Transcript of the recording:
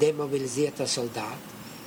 demobiliserte Soldat